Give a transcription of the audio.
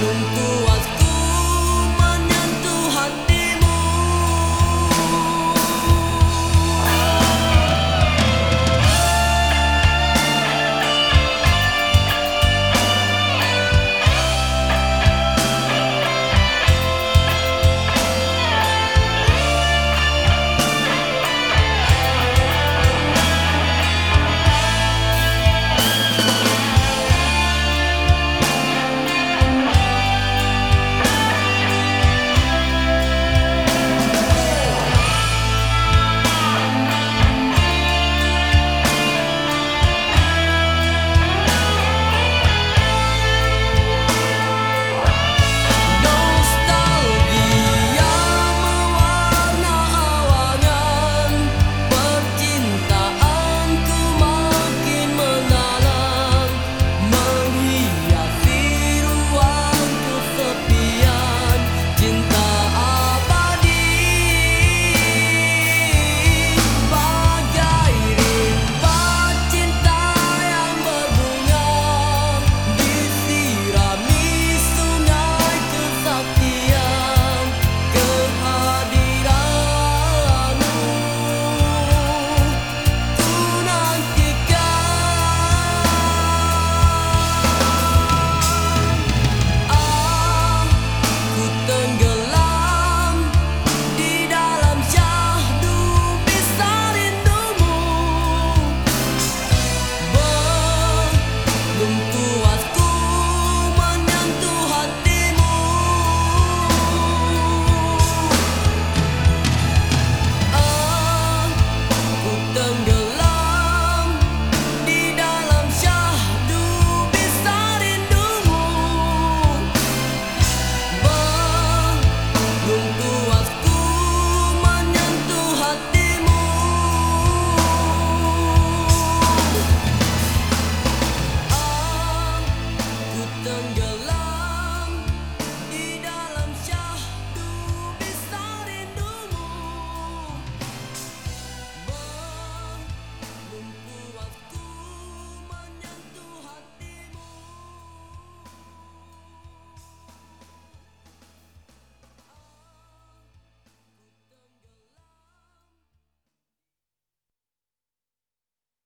永不忘